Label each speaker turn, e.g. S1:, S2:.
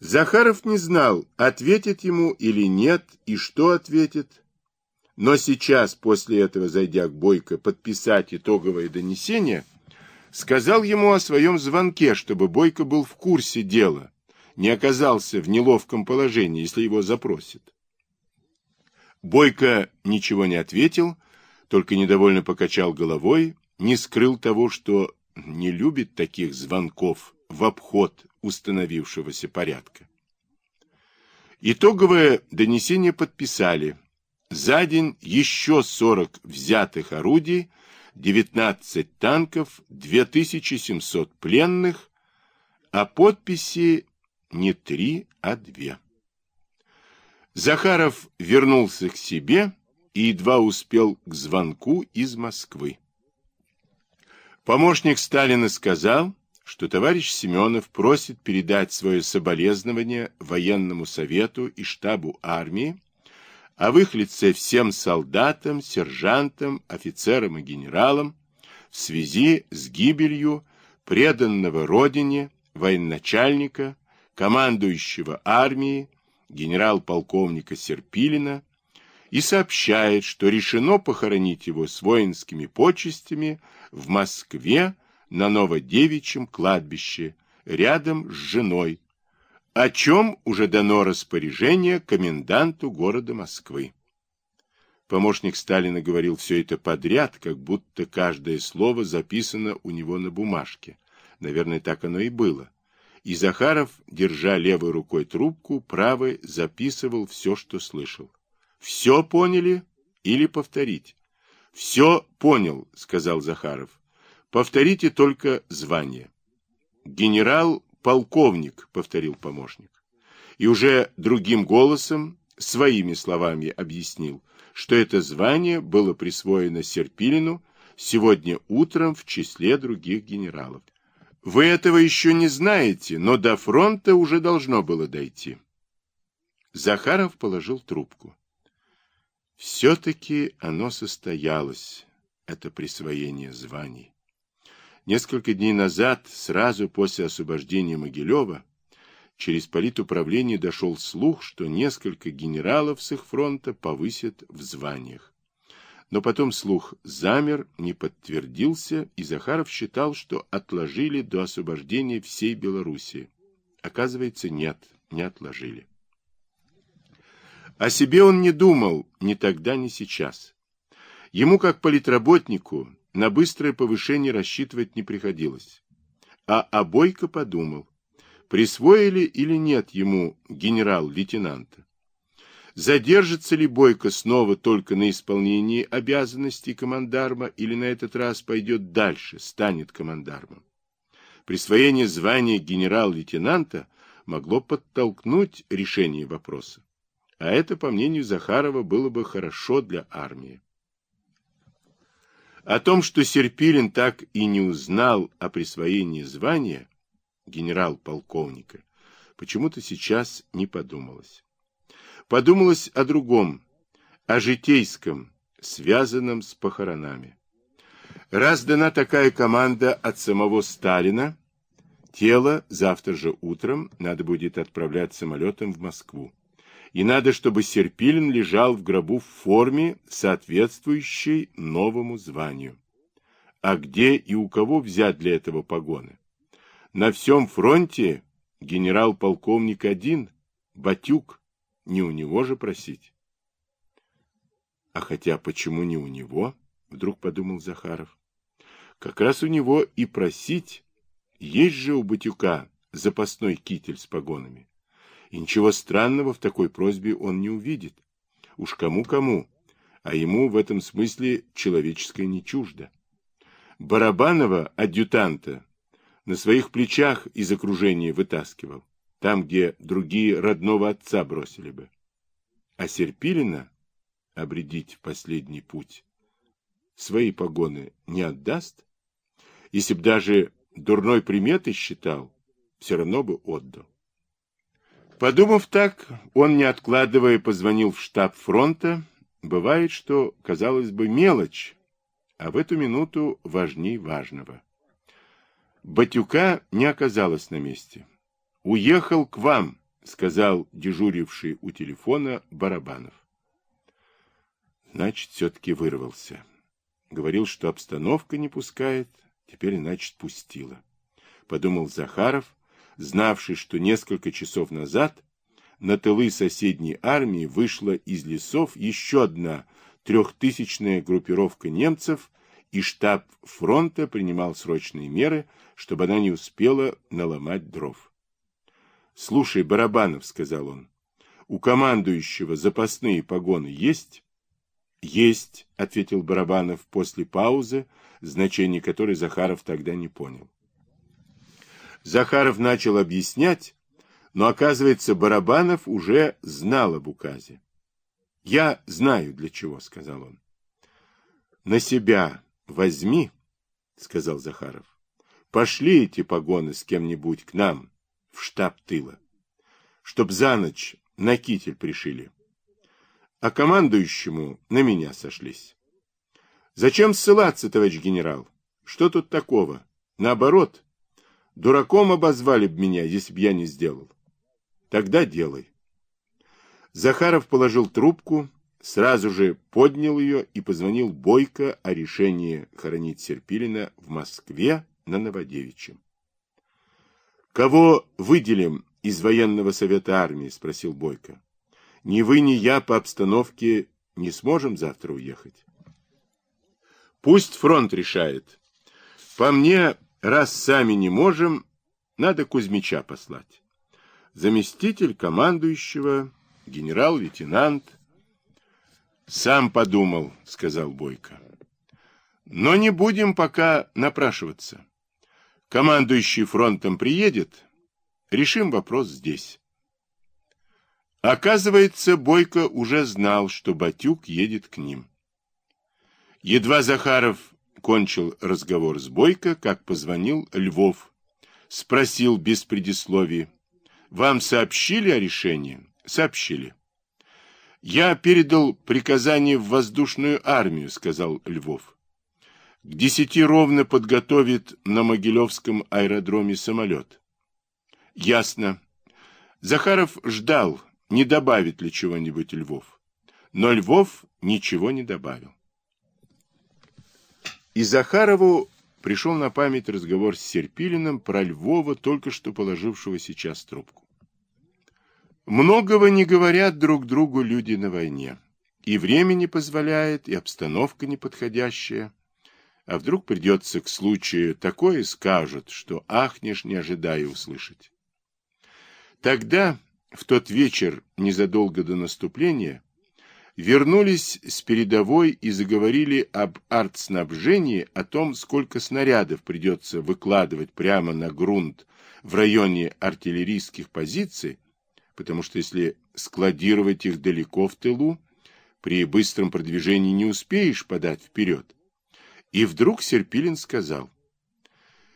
S1: Захаров не знал, ответит ему или нет, и что ответит. Но сейчас, после этого, зайдя к Бойко подписать итоговое донесение, сказал ему о своем звонке, чтобы Бойко был в курсе дела, не оказался в неловком положении, если его запросят. Бойко ничего не ответил, только недовольно покачал головой, не скрыл того, что не любит таких звонков в обход установившегося порядка. Итоговое донесение подписали. За день еще 40 взятых орудий, 19 танков, 2700 пленных, а подписи не три, а две. Захаров вернулся к себе и едва успел к звонку из Москвы. Помощник Сталина сказал, что товарищ Семенов просит передать свое соболезнование военному совету и штабу армии, а в их лице всем солдатам, сержантам, офицерам и генералам в связи с гибелью преданного родине военачальника, командующего армией, генерал-полковника Серпилина, и сообщает, что решено похоронить его с воинскими почестями в Москве на Новодевичьем кладбище, рядом с женой, о чем уже дано распоряжение коменданту города Москвы. Помощник Сталина говорил все это подряд, как будто каждое слово записано у него на бумажке. Наверное, так оно и было. И Захаров, держа левой рукой трубку, правой записывал все, что слышал. Все поняли или повторить? Все понял, сказал Захаров. Повторите только звание. Генерал-полковник, повторил помощник. И уже другим голосом, своими словами объяснил, что это звание было присвоено Серпилину сегодня утром в числе других генералов. Вы этого еще не знаете, но до фронта уже должно было дойти. Захаров положил трубку. Все-таки оно состоялось, это присвоение званий. Несколько дней назад, сразу после освобождения Могилева, через политуправление дошел слух, что несколько генералов с их фронта повысят в званиях. Но потом слух замер, не подтвердился, и Захаров считал, что отложили до освобождения всей Белоруссии. Оказывается, нет, не отложили. О себе он не думал ни тогда, ни сейчас. Ему, как политработнику, на быстрое повышение рассчитывать не приходилось. А Обойко подумал, присвоили или нет ему генерал-лейтенанта. Задержится ли Бойко снова только на исполнении обязанностей командарма или на этот раз пойдет дальше, станет командармом? Присвоение звания генерал-лейтенанта могло подтолкнуть решение вопроса. А это, по мнению Захарова, было бы хорошо для армии. О том, что Серпилин так и не узнал о присвоении звания генерал-полковника, почему-то сейчас не подумалось. Подумалось о другом, о житейском, связанном с похоронами. Раз дана такая команда от самого Сталина, тело завтра же утром надо будет отправлять самолетом в Москву и надо, чтобы Серпилин лежал в гробу в форме, соответствующей новому званию. А где и у кого взять для этого погоны? На всем фронте генерал-полковник один, Батюк, не у него же просить. А хотя почему не у него, вдруг подумал Захаров. Как раз у него и просить, есть же у Батюка запасной китель с погонами. И ничего странного в такой просьбе он не увидит. Уж кому-кому, а ему в этом смысле человеческое не чуждо. Барабанова, адъютанта, на своих плечах из окружения вытаскивал, там, где другие родного отца бросили бы. А Серпилина обредить в последний путь свои погоны не отдаст? Если б даже дурной приметой считал, все равно бы отдал. Подумав так, он, не откладывая, позвонил в штаб фронта. Бывает, что, казалось бы, мелочь, а в эту минуту важней важного. Батюка не оказалось на месте. «Уехал к вам», сказал дежуривший у телефона Барабанов. Значит, все-таки вырвался. Говорил, что обстановка не пускает, теперь, значит, пустила. Подумал Захаров, знавший, что несколько часов назад на тылы соседней армии вышла из лесов еще одна трехтысячная группировка немцев, и штаб фронта принимал срочные меры, чтобы она не успела наломать дров. «Слушай, Барабанов», — сказал он, — «у командующего запасные погоны есть?» «Есть», — ответил Барабанов после паузы, значение которой Захаров тогда не понял. Захаров начал объяснять, но, оказывается, Барабанов уже знал об указе. «Я знаю, для чего», — сказал он. «На себя возьми», — сказал Захаров. «Пошли эти погоны с кем-нибудь к нам, в штаб тыла, чтоб за ночь на китель пришили. А командующему на меня сошлись. Зачем ссылаться, товарищ генерал? Что тут такого? Наоборот, дураком обозвали б меня, если б я не сделал. Тогда делай. Захаров положил трубку, сразу же поднял ее и позвонил Бойко о решении хоронить Серпилина в Москве на Новодевичьем. «Кого выделим из военного совета армии?» – спросил Бойко. «Ни вы, ни я по обстановке не сможем завтра уехать». «Пусть фронт решает. По мне, раз сами не можем, надо Кузьмича послать. Заместитель командующего генерал-лейтенант. Сам подумал, сказал Бойко. Но не будем пока напрашиваться. Командующий фронтом приедет, решим вопрос здесь. Оказывается, Бойко уже знал, что Батюк едет к ним. Едва Захаров кончил разговор с Бойко, как позвонил Львов. Спросил без предисловий. «Вам сообщили о решении?» сообщили. «Я передал приказание в воздушную армию», — сказал Львов. «К десяти ровно подготовит на Могилевском аэродроме самолет». «Ясно». Захаров ждал, не добавит ли чего-нибудь Львов. Но Львов ничего не добавил. И Захарову пришел на память разговор с Серпилиным про Львова, только что положившего сейчас трубку. Многого не говорят друг другу люди на войне. И время не позволяет, и обстановка неподходящая. А вдруг придется к случаю такое скажут, что ахнешь, не ожидая услышать. Тогда, в тот вечер, незадолго до наступления, вернулись с передовой и заговорили об артснабжении, о том, сколько снарядов придется выкладывать прямо на грунт в районе артиллерийских позиций, потому что если складировать их далеко в тылу, при быстром продвижении не успеешь подать вперед. И вдруг Серпилин сказал,